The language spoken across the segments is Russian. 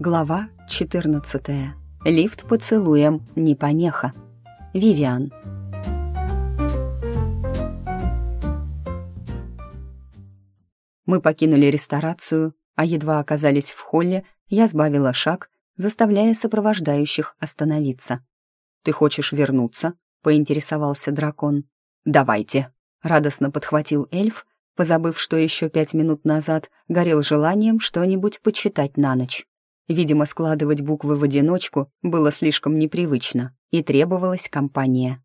Глава 14. Лифт поцелуем, не помеха. Вивиан. Мы покинули ресторацию, а едва оказались в холле, я сбавила шаг, заставляя сопровождающих остановиться. «Ты хочешь вернуться?» — поинтересовался дракон. «Давайте», — радостно подхватил эльф, позабыв, что еще пять минут назад горел желанием что-нибудь почитать на ночь. Видимо, складывать буквы в одиночку было слишком непривычно, и требовалась компания.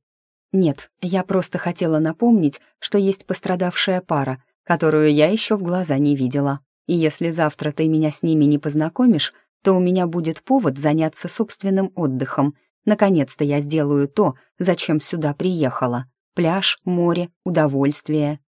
Нет, я просто хотела напомнить, что есть пострадавшая пара, которую я еще в глаза не видела. И если завтра ты меня с ними не познакомишь, то у меня будет повод заняться собственным отдыхом. Наконец-то я сделаю то, зачем сюда приехала. Пляж, море, удовольствие.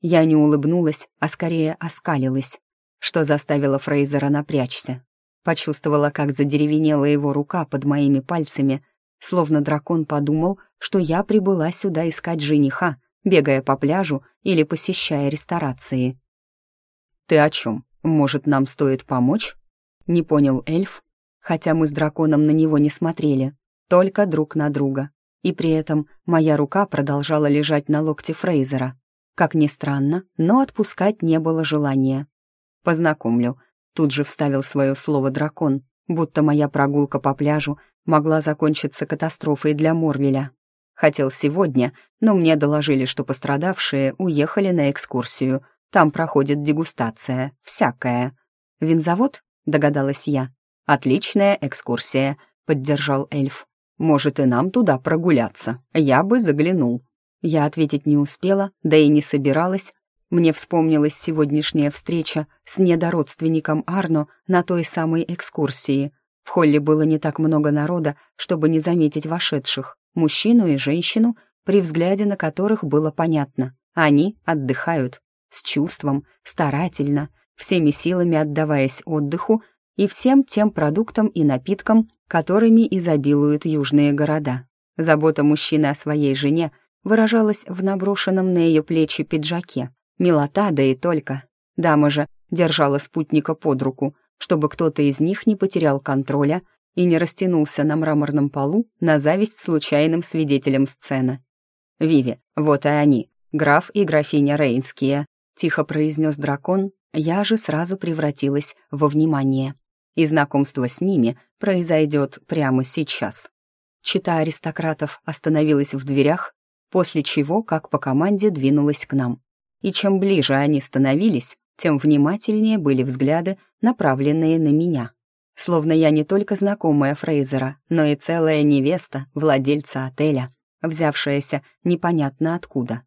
Я не улыбнулась, а скорее оскалилась, что заставило Фрейзера напрячься. Почувствовала, как задеревенела его рука под моими пальцами, словно дракон подумал, что я прибыла сюда искать жениха, бегая по пляжу или посещая ресторации. «Ты о чем? Может, нам стоит помочь?» Не понял эльф, хотя мы с драконом на него не смотрели, только друг на друга. И при этом моя рука продолжала лежать на локте Фрейзера. Как ни странно, но отпускать не было желания. «Познакомлю, Тут же вставил свое слово дракон, будто моя прогулка по пляжу могла закончиться катастрофой для Морвеля. Хотел сегодня, но мне доложили, что пострадавшие уехали на экскурсию. Там проходит дегустация, всякая. «Винзавод?» — догадалась я. «Отличная экскурсия», — поддержал эльф. «Может, и нам туда прогуляться. Я бы заглянул». Я ответить не успела, да и не собиралась, мне вспомнилась сегодняшняя встреча с недородственником Арно на той самой экскурсии. В холле было не так много народа, чтобы не заметить вошедших, мужчину и женщину, при взгляде на которых было понятно. Они отдыхают, с чувством, старательно, всеми силами отдаваясь отдыху и всем тем продуктам и напиткам, которыми изобилуют южные города. Забота мужчины о своей жене выражалась в наброшенном на ее плечи пиджаке, Милота, да и только. Дама же держала спутника под руку, чтобы кто-то из них не потерял контроля и не растянулся на мраморном полу на зависть случайным свидетелям сцены. «Виви, вот и они, граф и графиня Рейнские», — тихо произнес дракон, я же сразу превратилась во внимание. И знакомство с ними произойдет прямо сейчас. Чита аристократов остановилась в дверях, после чего, как по команде, двинулась к нам и чем ближе они становились, тем внимательнее были взгляды, направленные на меня. Словно я не только знакомая Фрейзера, но и целая невеста владельца отеля, взявшаяся непонятно откуда.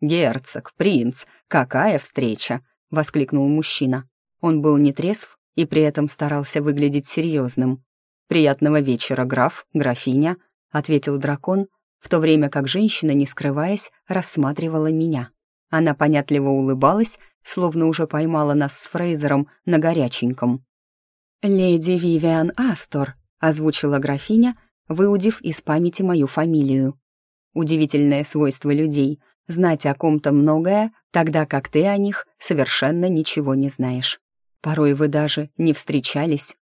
«Герцог, принц, какая встреча!» — воскликнул мужчина. Он был нетрезв и при этом старался выглядеть серьезным. «Приятного вечера, граф, графиня», — ответил дракон, в то время как женщина, не скрываясь, рассматривала меня. Она понятливо улыбалась, словно уже поймала нас с Фрейзером на горяченьком. «Леди Вивиан Астор», — озвучила графиня, выудив из памяти мою фамилию. Удивительное свойство людей — знать о ком-то многое, тогда как ты о них совершенно ничего не знаешь. Порой вы даже не встречались.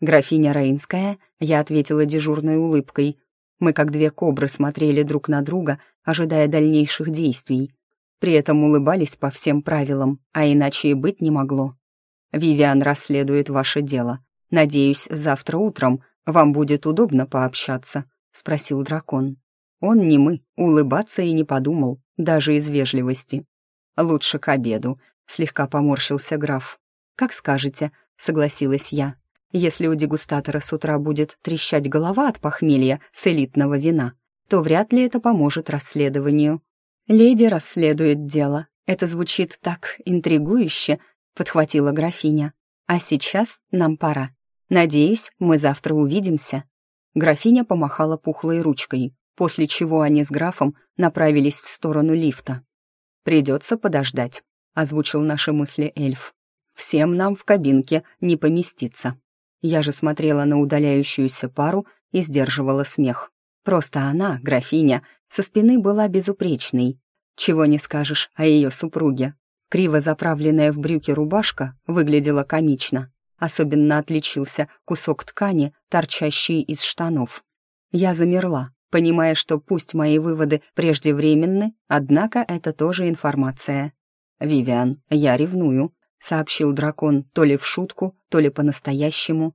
Графиня Рейнская, я ответила дежурной улыбкой. Мы как две кобры смотрели друг на друга, ожидая дальнейших действий. При этом улыбались по всем правилам, а иначе и быть не могло. «Вивиан расследует ваше дело. Надеюсь, завтра утром вам будет удобно пообщаться», — спросил дракон. Он не мы, улыбаться и не подумал, даже из вежливости. «Лучше к обеду», — слегка поморщился граф. «Как скажете», — согласилась я. «Если у дегустатора с утра будет трещать голова от похмелья с элитного вина, то вряд ли это поможет расследованию. «Леди расследует дело. Это звучит так интригующе», — подхватила графиня. «А сейчас нам пора. Надеюсь, мы завтра увидимся». Графиня помахала пухлой ручкой, после чего они с графом направились в сторону лифта. «Придется подождать», — озвучил наши мысли эльф. «Всем нам в кабинке не поместиться». Я же смотрела на удаляющуюся пару и сдерживала смех. Просто она, графиня, со спины была безупречной. Чего не скажешь о ее супруге. Криво заправленная в брюки рубашка выглядела комично, Особенно отличился кусок ткани, торчащий из штанов. Я замерла, понимая, что пусть мои выводы преждевременны, однако это тоже информация. «Вивиан, я ревную», — сообщил дракон то ли в шутку, то ли по-настоящему.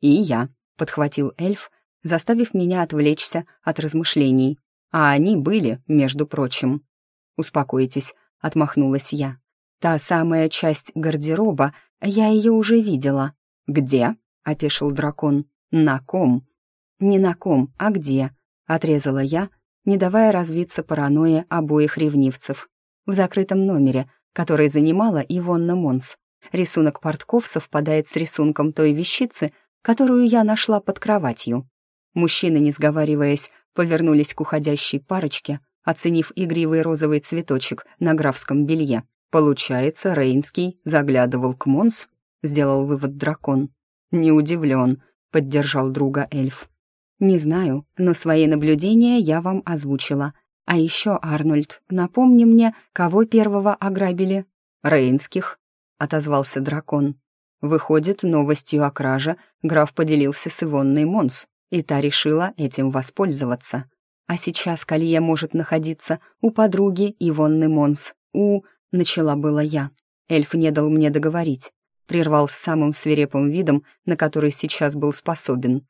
«И я», — подхватил эльф, заставив меня отвлечься от размышлений. А они были, между прочим. «Успокойтесь», — отмахнулась я. «Та самая часть гардероба, я ее уже видела». «Где?» — опешил дракон. «На ком?» «Не на ком, а где?» — отрезала я, не давая развиться паранойе обоих ревнивцев. В закрытом номере, который занимала Ивонна Монс. Рисунок портков совпадает с рисунком той вещицы, которую я нашла под кроватью. Мужчины, не сговариваясь, повернулись к уходящей парочке, оценив игривый розовый цветочек на графском белье. Получается, Рейнский заглядывал к Монс, сделал вывод дракон. Не удивлен, поддержал друга эльф. Не знаю, но свои наблюдения я вам озвучила. А еще, Арнольд, напомни мне, кого первого ограбили? Рейнских, отозвался дракон. Выходит, новостью о краже граф поделился с Ивонной Монс, и та решила этим воспользоваться. А сейчас колье может находиться у подруги Ивонны Монс, у... Начала было я. Эльф не дал мне договорить. Прервал с самым свирепым видом, на который сейчас был способен.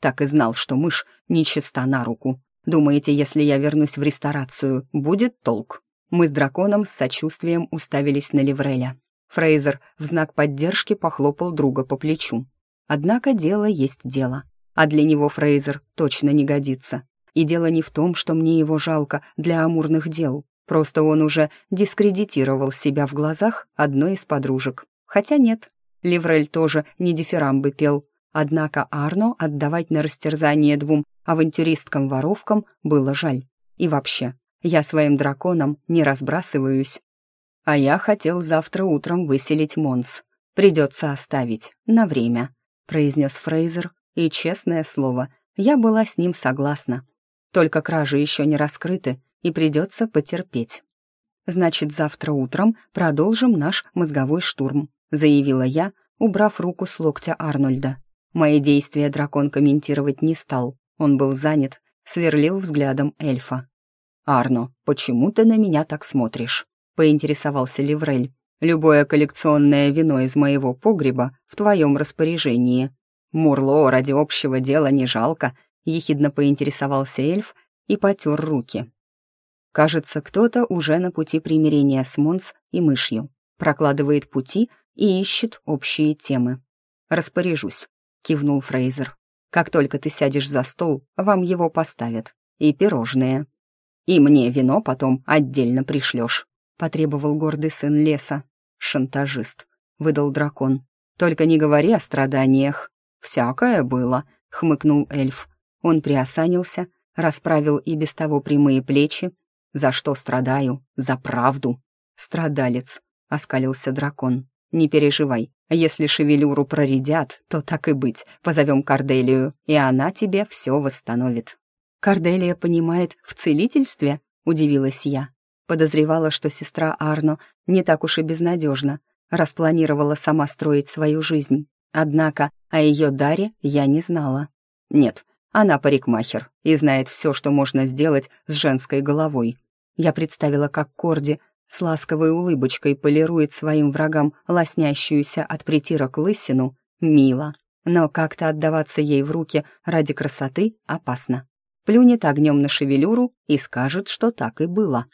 Так и знал, что мышь нечиста на руку. Думаете, если я вернусь в ресторацию, будет толк? Мы с драконом с сочувствием уставились на Левреля. Фрейзер в знак поддержки похлопал друга по плечу. Однако дело есть дело. А для него Фрейзер точно не годится. И дело не в том, что мне его жалко для амурных дел. Просто он уже дискредитировал себя в глазах одной из подружек. Хотя нет, Ливрель тоже не дифирамбы пел. Однако Арно отдавать на растерзание двум авантюристкам-воровкам было жаль. И вообще, я своим драконом не разбрасываюсь. А я хотел завтра утром выселить Монс. Придется оставить, на время, произнес Фрейзер, и, честное слово, я была с ним согласна. Только кражи еще не раскрыты, и придется потерпеть. «Значит, завтра утром продолжим наш мозговой штурм», заявила я, убрав руку с локтя Арнольда. Мои действия дракон комментировать не стал. Он был занят, сверлил взглядом эльфа. «Арно, почему ты на меня так смотришь?» — поинтересовался Ливрель. «Любое коллекционное вино из моего погреба в твоем распоряжении». «Мурло ради общего дела не жалко», — ехидно поинтересовался эльф и потер руки. Кажется, кто-то уже на пути примирения с Монс и мышью, прокладывает пути и ищет общие темы. «Распоряжусь», — кивнул Фрейзер. «Как только ты сядешь за стол, вам его поставят. И пирожные. И мне вино потом отдельно пришлешь», — потребовал гордый сын леса. «Шантажист», — выдал дракон. «Только не говори о страданиях». «Всякое было», — хмыкнул эльф. Он приосанился, расправил и без того прямые плечи, за что страдаю? За правду. Страдалец, оскалился дракон. Не переживай, если шевелюру проредят, то так и быть, позовем Корделию, и она тебе все восстановит. Корделия понимает в целительстве? Удивилась я. Подозревала, что сестра Арно не так уж и безнадежна, распланировала сама строить свою жизнь. Однако о ее даре я не знала. Нет, она парикмахер и знает все, что можно сделать с женской головой. Я представила, как Корди с ласковой улыбочкой полирует своим врагам лоснящуюся от притирок лысину. Мило. Но как-то отдаваться ей в руки ради красоты опасно. Плюнет огнем на шевелюру и скажет, что так и было.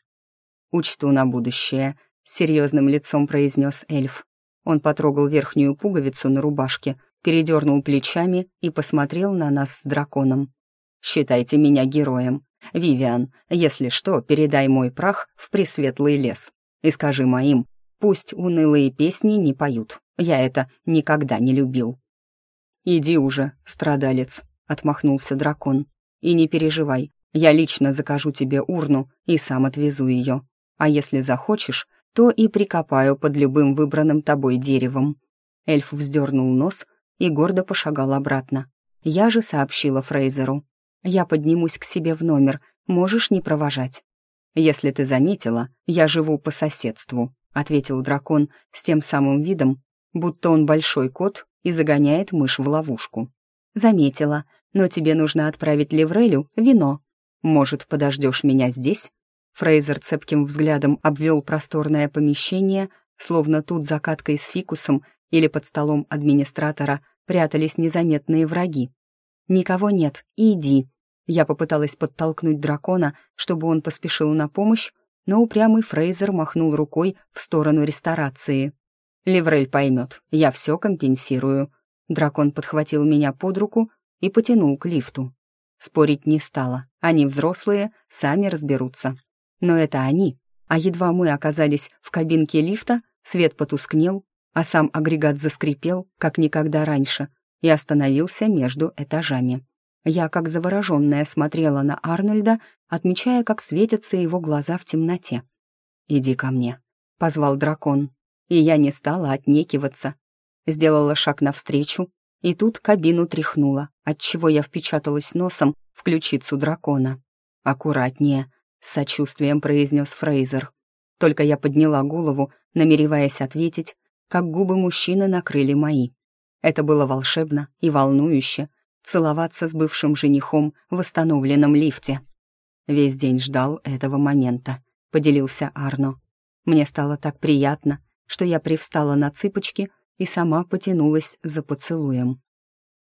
«Учту на будущее», — серьезным лицом произнес эльф. Он потрогал верхнюю пуговицу на рубашке, передернул плечами и посмотрел на нас с драконом. «Считайте меня героем. «Вивиан, если что, передай мой прах в Пресветлый лес и скажи моим, пусть унылые песни не поют. Я это никогда не любил». «Иди уже, страдалец», — отмахнулся дракон. «И не переживай, я лично закажу тебе урну и сам отвезу ее. А если захочешь, то и прикопаю под любым выбранным тобой деревом». Эльф вздернул нос и гордо пошагал обратно. Я же сообщила Фрейзеру. Я поднимусь к себе в номер, можешь не провожать». «Если ты заметила, я живу по соседству», — ответил дракон с тем самым видом, будто он большой кот и загоняет мышь в ловушку. Заметила, но тебе нужно отправить Леврелю вино. Может, подождешь меня здесь? Фрейзер цепким взглядом обвел просторное помещение, словно тут закаткой с фикусом или под столом администратора прятались незаметные враги. «Никого нет, иди». Я попыталась подтолкнуть дракона, чтобы он поспешил на помощь, но упрямый Фрейзер махнул рукой в сторону ресторации. «Леврель поймет, я все компенсирую». Дракон подхватил меня под руку и потянул к лифту. Спорить не стало, они взрослые, сами разберутся. Но это они, а едва мы оказались в кабинке лифта, свет потускнел, а сам агрегат заскрипел, как никогда раньше, и остановился между этажами. Я, как завороженная, смотрела на Арнольда, отмечая, как светятся его глаза в темноте. «Иди ко мне», — позвал дракон, и я не стала отнекиваться. Сделала шаг навстречу, и тут кабину тряхнула, отчего я впечаталась носом в ключицу дракона. «Аккуратнее», — с сочувствием произнес Фрейзер. Только я подняла голову, намереваясь ответить, как губы мужчины накрыли мои. Это было волшебно и волнующе — целоваться с бывшим женихом в восстановленном лифте. Весь день ждал этого момента, — поделился Арно. Мне стало так приятно, что я привстала на цыпочки и сама потянулась за поцелуем.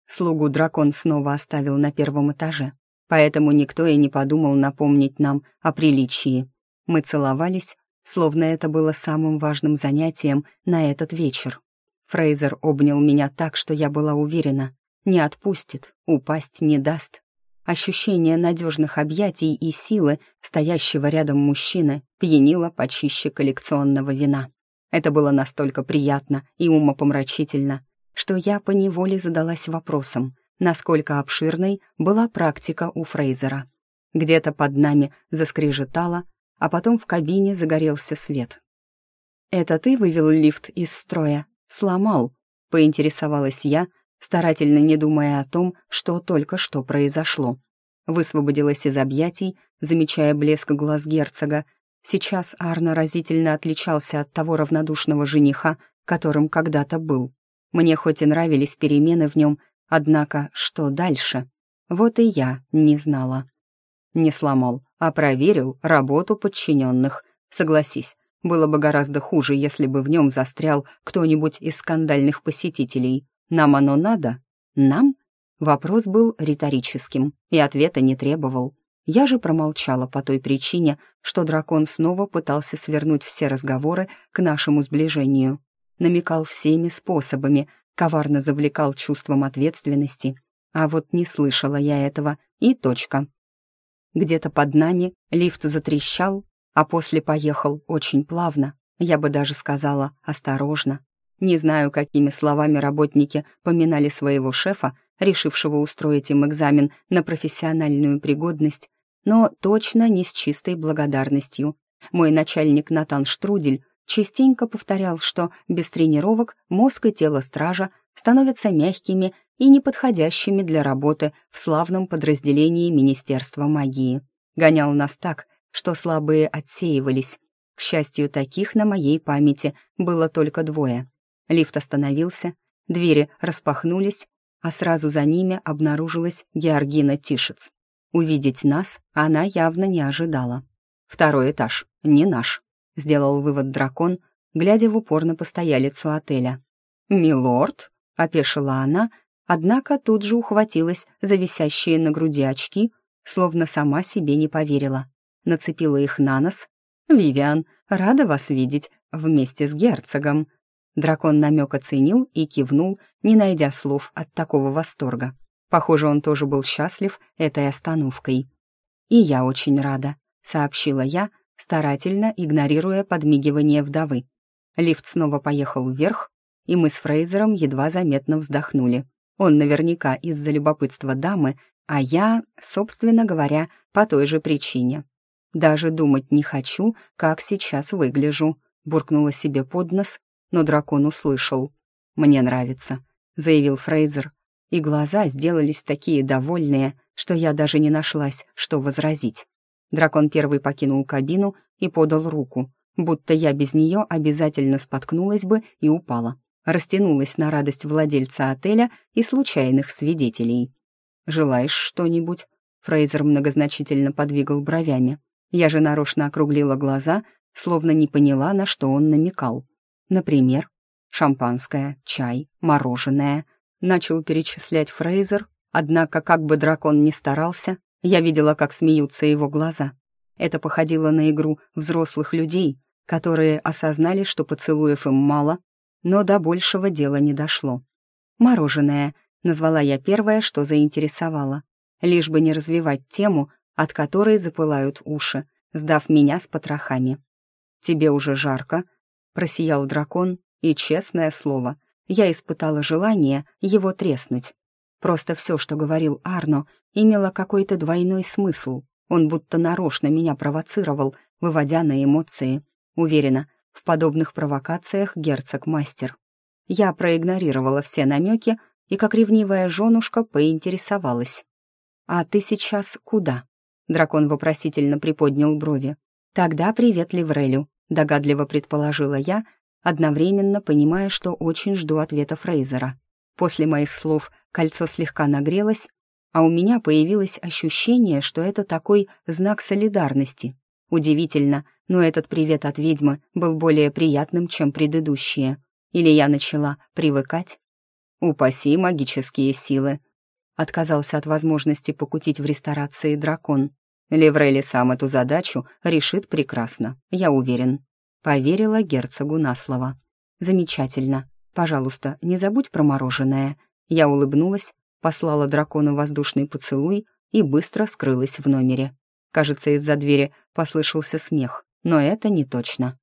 Слугу дракон снова оставил на первом этаже, поэтому никто и не подумал напомнить нам о приличии. Мы целовались, словно это было самым важным занятием на этот вечер. Фрейзер обнял меня так, что я была уверена, не отпустит, упасть не даст. Ощущение надежных объятий и силы стоящего рядом мужчины пьянило почище коллекционного вина. Это было настолько приятно и умопомрачительно, что я поневоле задалась вопросом, насколько обширной была практика у Фрейзера. Где-то под нами заскрежетало, а потом в кабине загорелся свет. «Это ты вывел лифт из строя? Сломал?» — поинтересовалась я, старательно не думая о том, что только что произошло. Высвободилась из объятий, замечая блеск глаз герцога. Сейчас Арно разительно отличался от того равнодушного жениха, которым когда-то был. Мне хоть и нравились перемены в нем, однако что дальше? Вот и я не знала. Не сломал, а проверил работу подчиненных. Согласись, было бы гораздо хуже, если бы в нем застрял кто-нибудь из скандальных посетителей. Нам оно надо? Нам? Вопрос был риторическим и ответа не требовал. Я же промолчала по той причине, что дракон снова пытался свернуть все разговоры к нашему сближению. Намекал всеми способами, коварно завлекал чувством ответственности. А вот не слышала я этого, и точка. Где-то под нами лифт затрещал, а после поехал очень плавно, я бы даже сказала осторожно. Не знаю, какими словами работники поминали своего шефа, решившего устроить им экзамен на профессиональную пригодность, но точно не с чистой благодарностью. Мой начальник Натан Штрудель частенько повторял, что без тренировок мозг и тело стража становятся мягкими и неподходящими для работы в славном подразделении Министерства магии. Гонял нас так, что слабые отсеивались. К счастью, таких на моей памяти было только двое. Лифт остановился, двери распахнулись, а сразу за ними обнаружилась Георгина Тишец. Увидеть нас она явно не ожидала. «Второй этаж, не наш», — сделал вывод дракон, глядя в упор на постоялицу отеля. «Милорд?» — опешила она, однако тут же ухватилась за висящие на груди очки, словно сама себе не поверила. Нацепила их на нос. «Вивиан, рада вас видеть вместе с герцогом». Дракон намек оценил и кивнул, не найдя слов от такого восторга. Похоже, он тоже был счастлив этой остановкой. «И я очень рада», — сообщила я, старательно игнорируя подмигивание вдовы. Лифт снова поехал вверх, и мы с Фрейзером едва заметно вздохнули. Он наверняка из-за любопытства дамы, а я, собственно говоря, по той же причине. «Даже думать не хочу, как сейчас выгляжу», — буркнула себе под нос, но дракон услышал. «Мне нравится», — заявил Фрейзер, и глаза сделались такие довольные, что я даже не нашлась, что возразить. Дракон первый покинул кабину и подал руку, будто я без нее обязательно споткнулась бы и упала растянулась на радость владельца отеля и случайных свидетелей. «Желаешь что-нибудь?» Фрейзер многозначительно подвигал бровями. Я же нарочно округлила глаза, словно не поняла, на что он намекал. Например, шампанское, чай, мороженое. Начал перечислять Фрейзер, однако, как бы дракон ни старался, я видела, как смеются его глаза. Это походило на игру взрослых людей, которые осознали, что поцелуев им мало, но до большего дела не дошло. «Мороженое», — назвала я первое, что заинтересовало, лишь бы не развивать тему, от которой запылают уши, сдав меня с потрохами. «Тебе уже жарко?» — просиял дракон, и, честное слово, я испытала желание его треснуть. Просто все, что говорил Арно, имело какой-то двойной смысл. Он будто нарочно меня провоцировал, выводя на эмоции. Уверена, в подобных провокациях герцог мастер. Я проигнорировала все намеки и, как ревнивая женушка, поинтересовалась. «А ты сейчас куда?» Дракон вопросительно приподнял брови. «Тогда привет Ливрелю», — догадливо предположила я, одновременно понимая, что очень жду ответа Фрейзера. После моих слов кольцо слегка нагрелось, а у меня появилось ощущение, что это такой знак солидарности. Удивительно, но этот привет от ведьмы был более приятным, чем предыдущие. Или я начала привыкать? «Упаси магические силы», — отказался от возможности покутить в ресторации дракон. Леврели сам эту задачу решит прекрасно, я уверен. Поверила герцогу на слово. «Замечательно. Пожалуйста, не забудь про мороженое». Я улыбнулась, послала дракону воздушный поцелуй и быстро скрылась в номере. Кажется, из-за двери послышался смех, но это не точно.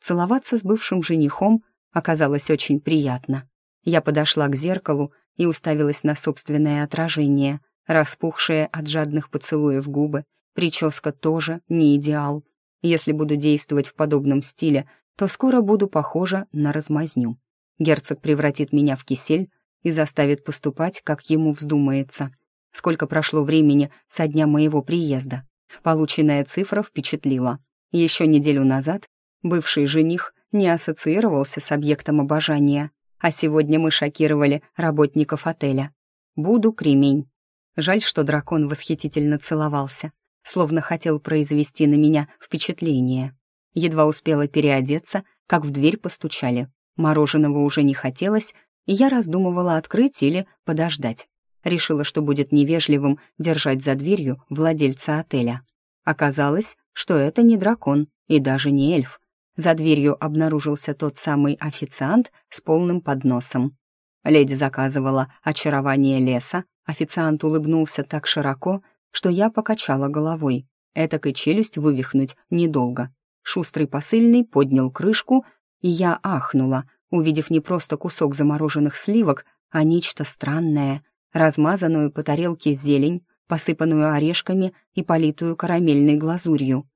Целоваться с бывшим женихом оказалось очень приятно. Я подошла к зеркалу и уставилась на собственное отражение, распухшие от жадных поцелуев губы, прическа тоже не идеал. Если буду действовать в подобном стиле, то скоро буду похожа на размазню. Герцог превратит меня в кисель и заставит поступать, как ему вздумается. Сколько прошло времени со дня моего приезда. Полученная цифра впечатлила. Еще неделю назад бывший жених не ассоциировался с объектом обожания, а сегодня мы шокировали работников отеля. Буду кремень. Жаль, что дракон восхитительно целовался, словно хотел произвести на меня впечатление. Едва успела переодеться, как в дверь постучали. Мороженого уже не хотелось, и я раздумывала открыть или подождать. Решила, что будет невежливым держать за дверью владельца отеля. Оказалось, что это не дракон и даже не эльф. За дверью обнаружился тот самый официант с полным подносом. Леди заказывала очарование леса, официант улыбнулся так широко, что я покачала головой. Этак и челюсть вывихнуть недолго. Шустрый посыльный поднял крышку, и я ахнула, увидев не просто кусок замороженных сливок, а нечто странное, размазанную по тарелке зелень, посыпанную орешками и политую карамельной глазурью.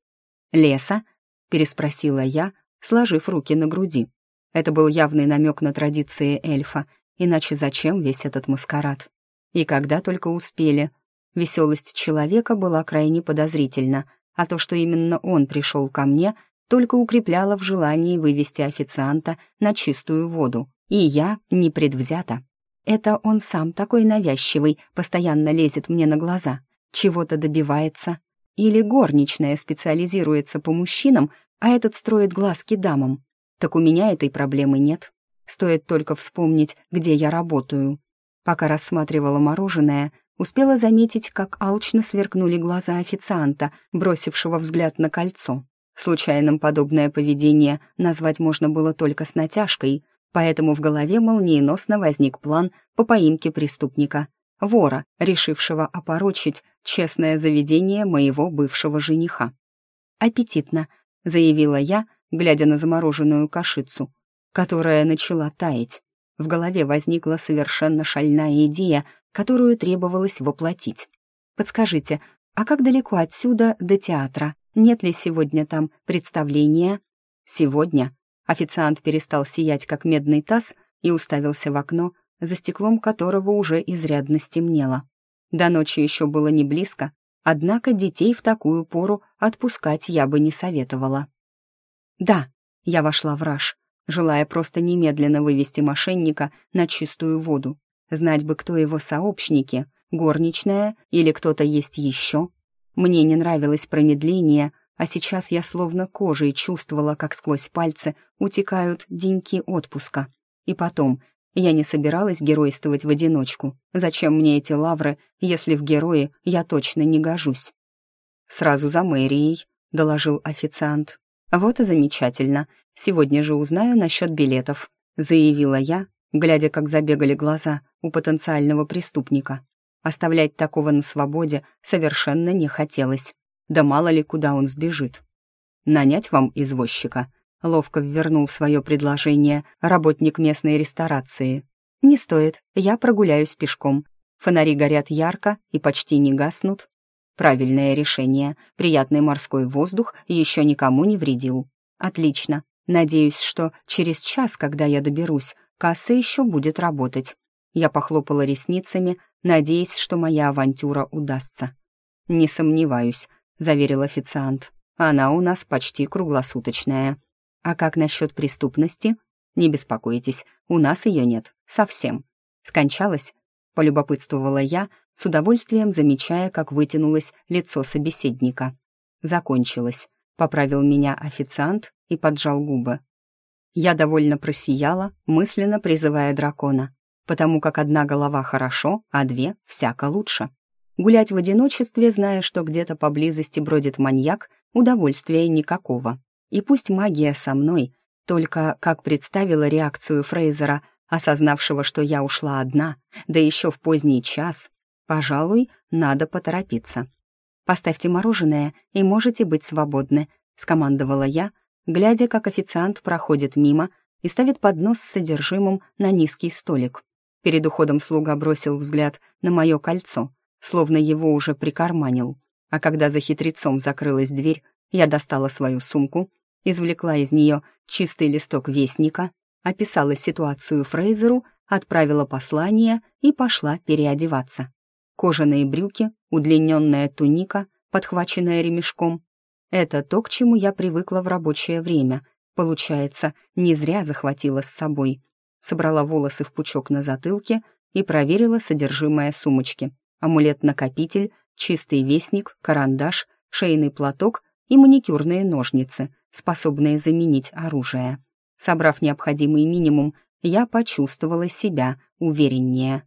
«Леса?» — переспросила я, сложив руки на груди. Это был явный намек на традиции эльфа, иначе зачем весь этот маскарад? И когда только успели. Веселость человека была крайне подозрительна, а то, что именно он пришел ко мне — только укрепляло в желании вывести официанта на чистую воду. И я не предвзята. Это он сам такой навязчивый, постоянно лезет мне на глаза, чего-то добивается. Или горничная специализируется по мужчинам, а этот строит глазки дамам. Так у меня этой проблемы нет. Стоит только вспомнить, где я работаю. Пока рассматривала мороженое, успела заметить, как алчно сверкнули глаза официанта, бросившего взгляд на кольцо. Случайным подобное поведение назвать можно было только с натяжкой, поэтому в голове молниеносно возник план по поимке преступника, вора, решившего опорочить честное заведение моего бывшего жениха. «Аппетитно», — заявила я, глядя на замороженную кашицу, которая начала таять. В голове возникла совершенно шальная идея, которую требовалось воплотить. «Подскажите, а как далеко отсюда до театра?» Нет ли сегодня там представления. Сегодня официант перестал сиять, как медный таз, и уставился в окно, за стеклом которого уже изрядно стемнело. До ночи еще было не близко, однако детей в такую пору отпускать я бы не советовала. «Да», — я вошла в раж, желая просто немедленно вывести мошенника на чистую воду. Знать бы, кто его сообщники, горничная или кто-то есть еще. Мне не нравилось промедление, а сейчас я словно кожей чувствовала, как сквозь пальцы утекают деньки отпуска. И потом, я не собиралась геройствовать в одиночку. Зачем мне эти лавры, если в герои я точно не гожусь? «Сразу за мэрией», — доложил официант. «Вот и замечательно. Сегодня же узнаю насчет билетов», — заявила я, глядя, как забегали глаза у потенциального преступника. Оставлять такого на свободе совершенно не хотелось. Да мало ли, куда он сбежит. «Нанять вам извозчика?» — ловко ввернул свое предложение работник местной ресторации. «Не стоит, я прогуляюсь пешком. Фонари горят ярко и почти не гаснут. Правильное решение. Приятный морской воздух еще никому не вредил. Отлично. Надеюсь, что через час, когда я доберусь, касса еще будет работать. Я похлопала ресницами, надеясь, что моя авантюра удастся. «Не сомневаюсь», — заверил официант. «Она у нас почти круглосуточная. А как насчет преступности? Не беспокойтесь, у нас ее нет. Совсем. Скончалась?» — полюбопытствовала я, с удовольствием замечая, как вытянулось лицо собеседника. «Закончилось», — поправил меня официант и поджал губы. Я довольно просияла, мысленно призывая дракона, потому как одна голова хорошо, а две всяко лучше. Гулять в одиночестве, зная, что где-то поблизости бродит маньяк, удовольствия никакого. И пусть магия со мной, только как представила реакцию Фрейзера, осознавшего, что я ушла одна, да еще в поздний час, Пожалуй, надо поторопиться. «Поставьте мороженое, и можете быть свободны», — скомандовала я, глядя, как официант проходит мимо и ставит поднос с содержимым на низкий столик. Перед уходом слуга бросил взгляд на мое кольцо, словно его уже прикарманил. А когда за хитрецом закрылась дверь, я достала свою сумку, извлекла из нее чистый листок вестника, описала ситуацию Фрейзеру, отправила послание и пошла переодеваться кожаные брюки, удлиненная туника, подхваченная ремешком. Это то, к чему я привыкла в рабочее время. Получается, не зря захватила с собой. Собрала волосы в пучок на затылке и проверила содержимое сумочки. Амулет-накопитель, чистый вестник, карандаш, шейный платок и маникюрные ножницы, способные заменить оружие. Собрав необходимый минимум, я почувствовала себя увереннее.